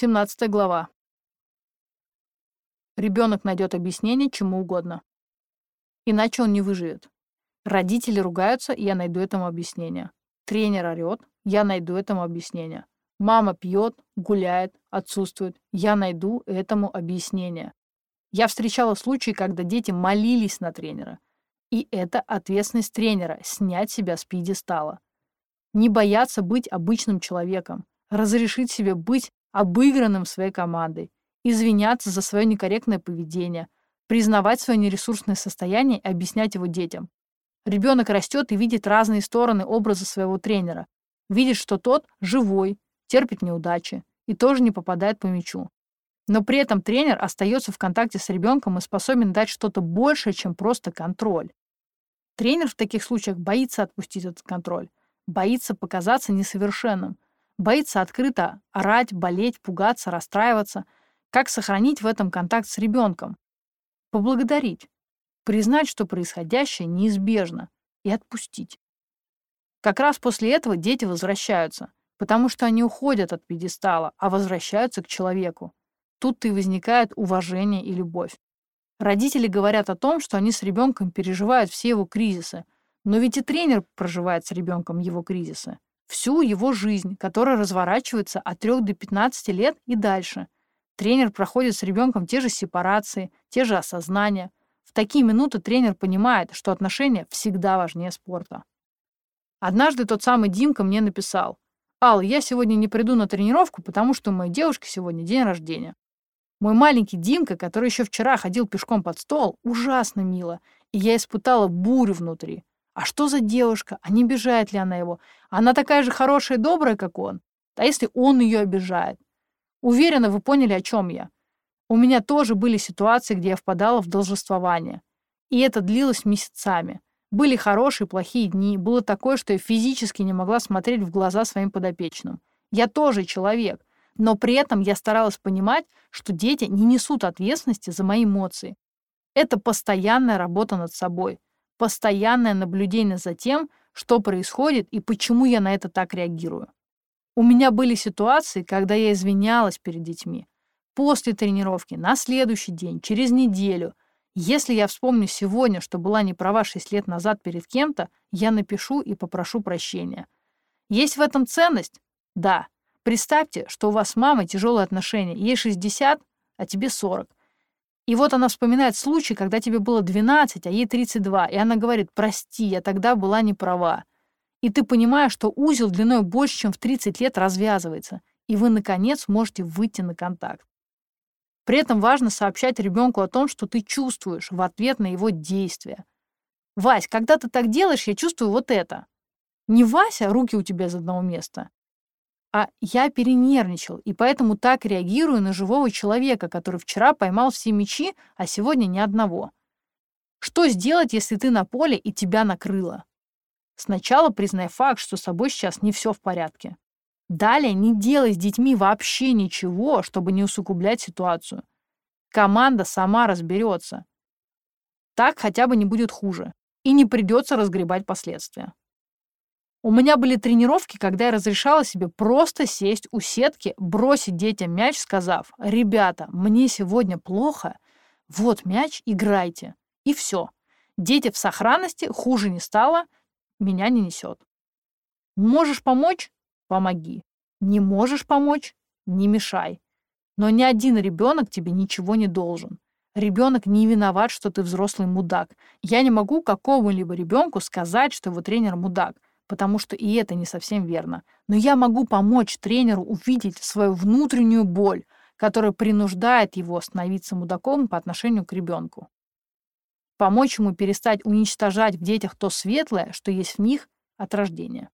17 глава. Ребенок найдет объяснение чему угодно. Иначе он не выживет. Родители ругаются, я найду этому объяснение. Тренер орет, я найду этому объяснение. Мама пьет, гуляет, отсутствует, я найду этому объяснение. Я встречала случаи, когда дети молились на тренера. И это ответственность тренера – снять себя с пьедестала. Не бояться быть обычным человеком, разрешить себе быть обыгранным своей командой, извиняться за свое некорректное поведение, признавать свое нересурсное состояние и объяснять его детям. Ребенок растет и видит разные стороны образа своего тренера. Видит, что тот живой, терпит неудачи и тоже не попадает по мячу. Но при этом тренер остается в контакте с ребенком и способен дать что-то большее, чем просто контроль. Тренер в таких случаях боится отпустить этот контроль, боится показаться несовершенным, боится открыто орать, болеть, пугаться, расстраиваться. Как сохранить в этом контакт с ребенком? Поблагодарить, признать, что происходящее неизбежно, и отпустить. Как раз после этого дети возвращаются, потому что они уходят от пьедестала, а возвращаются к человеку. Тут-то и возникает уважение и любовь. Родители говорят о том, что они с ребенком переживают все его кризисы, но ведь и тренер проживает с ребенком его кризисы. Всю его жизнь, которая разворачивается от 3 до 15 лет и дальше. Тренер проходит с ребенком те же сепарации, те же осознания. В такие минуты тренер понимает, что отношения всегда важнее спорта. Однажды тот самый Димка мне написал, «Ал, я сегодня не приду на тренировку, потому что у моей девушки сегодня день рождения. Мой маленький Димка, который еще вчера ходил пешком под стол, ужасно мило, и я испытала бурю внутри. А что за девушка? А не обижает ли она его? Она такая же хорошая и добрая, как он. А если он ее обижает? Уверена, вы поняли, о чем я. У меня тоже были ситуации, где я впадала в должествование. И это длилось месяцами. Были хорошие и плохие дни. Было такое, что я физически не могла смотреть в глаза своим подопечным. Я тоже человек. Но при этом я старалась понимать, что дети не несут ответственности за мои эмоции. Это постоянная работа над собой, постоянное наблюдение за тем, что происходит и почему я на это так реагирую. У меня были ситуации, когда я извинялась перед детьми. После тренировки, на следующий день, через неделю. Если я вспомню сегодня, что была не права 6 лет назад перед кем-то, я напишу и попрошу прощения. Есть в этом ценность? Да. Представьте, что у вас с мамой тяжелые отношения, ей 60, а тебе 40. И вот она вспоминает случай, когда тебе было 12, а ей 32, и она говорит, прости, я тогда была не права. И ты понимаешь, что узел длиной больше, чем в 30 лет развязывается, и вы, наконец, можете выйти на контакт. При этом важно сообщать ребенку о том, что ты чувствуешь в ответ на его действия. «Вась, когда ты так делаешь, я чувствую вот это». Не Вася, руки у тебя из одного места, а я перенервничал, и поэтому так реагирую на живого человека, который вчера поймал все мячи, а сегодня ни одного. Что сделать, если ты на поле и тебя накрыло? Сначала признай факт, что с собой сейчас не все в порядке. Далее не делай с детьми вообще ничего, чтобы не усугублять ситуацию. Команда сама разберется. Так хотя бы не будет хуже. И не придется разгребать последствия. У меня были тренировки, когда я разрешала себе просто сесть у сетки, бросить детям мяч, сказав, «Ребята, мне сегодня плохо, вот мяч, играйте». И все. Дети в сохранности, хуже не стало, меня не несет. Можешь помочь? Помоги. Не можешь помочь? Не мешай. Но ни один ребенок тебе ничего не должен. Ребенок не виноват, что ты взрослый мудак. Я не могу какому-либо ребенку сказать, что его тренер мудак потому что и это не совсем верно. Но я могу помочь тренеру увидеть свою внутреннюю боль, которая принуждает его становиться мудаком по отношению к ребенку. Помочь ему перестать уничтожать в детях то светлое, что есть в них от рождения.